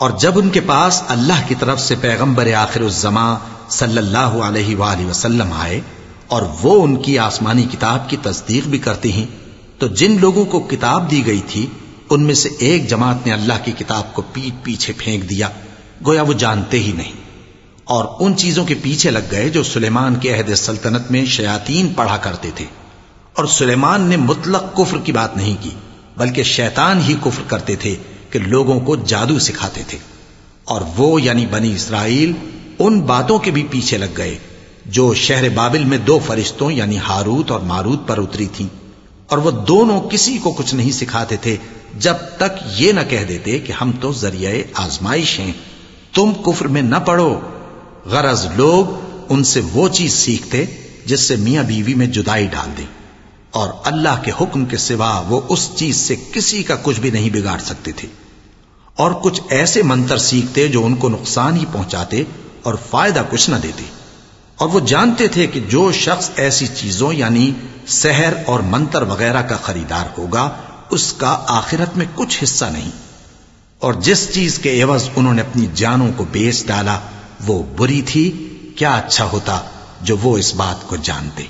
और जब उनके पास अल्लाह की तरफ से पैगंबर आखिर जमा सल्लल्लाहु अलैहि वसल्लम आए और वो उनकी आसमानी किताब की तस्दीक भी करते हैं तो जिन लोगों को किताब दी गई थी उनमें से एक जमात ने अल्लाह की किताब को पीठ पीछे फेंक दिया। गोया वो जानते ही नहीं। और उन चीज़ों के पीछे लग गए जो सुलेमान के अहद सल्तनत में शयातीन पढ़ा करते थे। और सुलेमान ने मुतलक कुफ्र की बात नहीं की, बल्कि शैतान ही कुफ्र करते थे कि लोगों को जादू सिखाते थे। और वो, यानी बनी इसराइल, उन बातों के भी पीछे लग गए, जो शहर बाबिल में दो फरिश्तों, यानी हारूत और मारूत पर उतरी थी। और वो दोनों किसी को कुछ नहीं सिखाते थे जब तक ये न कह देते कि हम तो ज़रिए आजमाइश हैं, तुम कुफर में न पड़ो गरज लोग उनसे वो चीज़ सीखते जिससे मियाँ बीवी में जुदाई डाल दे। और अल्लाह के हुक्म के सिवा वो उस चीज़ से किसी का कुछ भी नहीं बिगाड़ सकते थे। और कुछ ऐसे मंत्र सीखते जो उनको नुकसान ही पहुंचाते और फ़ायदा कुछ न देते। और वो जानते थे कि जो शख्स ऐसी चीज़ों, यानी सहर और मंत्र वगैरह का खरीदार होगा उसका आखिरत में कुछ हिस्सा नहीं और जिस चीज़ के एवज उन्होंने अपनी जानों को बेच डाला वो बुरी थी क्या अच्छा होता जो वो इस बात को जानते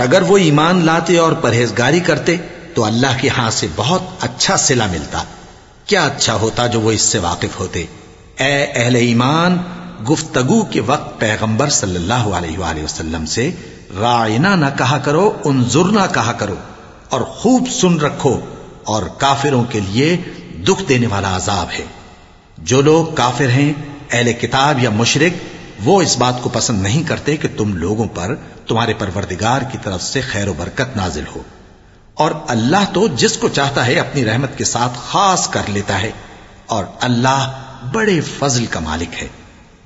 और अगर वो ईमान लाते और परहेजगारी करते तो अल्लाह के हाथ से बहुत अच्छा सिला मिलता। क्या अच्छा होता जो वो इससे वाकिफ होते? ए अहले ईमान, गुफ्तगु के वक्त पैगंबर सल्लल्लाहु अलैहि वसल्लम से, रायना ना कहा करो, उनजुरना कहा करो, और खूब सुन रखो, और काफिरों के लिए दुख देने वाला अजाब है। जो लोग काफिर हैं, अहले किताब या मुशरिक वो इस बात को पसंद नहीं करते कि तुम लोगों पर तुम्हारे परवरदिगार की तरफ से खैर बरकत नाजिल हो और अल्लाह तो जिसको चाहता है अपनी रहमत के साथ खास कर लेता है और अल्लाह बड़े फजल का मालिक है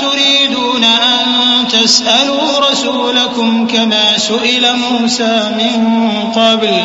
तुरीदून अन तसअलू रसूलकुम कमा सुइल मूसा मिन क़ब्ल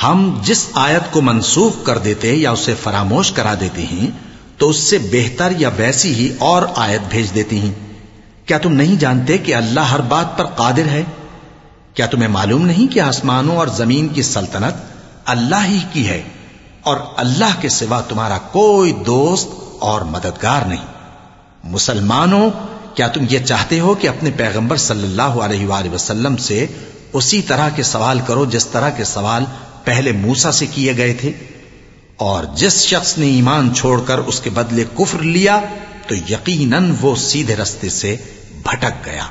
हम जिस आयत को मनसूख कर देते या उसे फरामोश करा देते हैं तो उससे बेहतर या वैसी ही और आयत भेज देती हैं। क्या तुम नहीं जानते कि अल्लाह हर बात पर कादिर है? क्या तुम्हें मालूम नहीं कि आसमानों और ज़मीन की सल्तनत अल्लाह ही की है और अल्लाह के सिवा तुम्हारा कोई दोस्त और मददगार नहीं? मुसलमानों, क्या तुम ये चाहते हो कि अपने पैगंबर सल्लल्लाहु अलैहि वसल्लम से उसी तरह के सवाल करो जिस तरह के सवाल पहले मूसा से किए गए थे? और जिस शख्स ने ईमान छोड़कर उसके बदले कुफ्र लिया तो यकीनन वो सीधे रस्ते से भटक गया।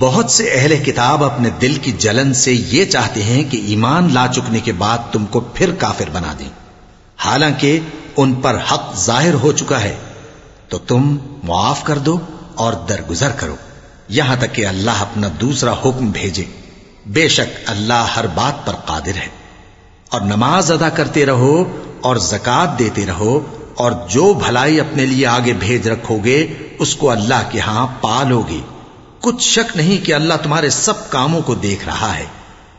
बहुत से अहले किताब अपने दिल की जलन से ये चाहते हैं कि ईमान ला चुकने के बाद तुमको फिर काफिर बना दें हालांकि उन पर हक जाहिर हो चुका है तो तुम मुआफ कर दो और दरगुजर करो। यहाँ तक कि अल्लाह अपना दूसरा हुक्म भेजे। बेशक अल्लाह हर बात पर कादिर है। और नमाज़ अदा करते रहो और जक़ात देते रहो और जो भलाई अपने लिए आगे भेज रखोगे, उसको अल्लाह के यहाँ पालोगे। कुछ शक नहीं कि अल्लाह तुम्हारे सब कामों को देख रहा है।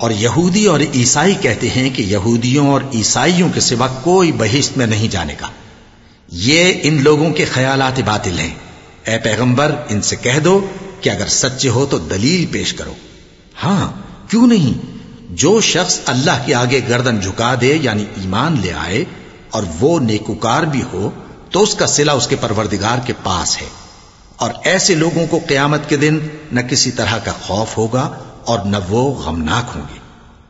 और यहूदी और ईसाई कहते हैं कि यहूदियों और ईसाइयों के सिवा कोई बहिश्त में नहीं जानेगा ये इन लोगों के ख्यालात बातिल हैं ए पैगंबर इनसे कह दो कि अगर सच्चे हो तो दलील पेश करो हां क्यों नहीं जो शख्स अल्लाह के आगे गर्दन झुका दे, यानी ईमान ले आए, और वो नेकुकार भी हो तो उसका सिला उसके परवरदिगार के पास है। और ऐसे लोगों को क्यामत के दिन न किसी तरह का खौफ होगा, और न वो गमनाक होंगे।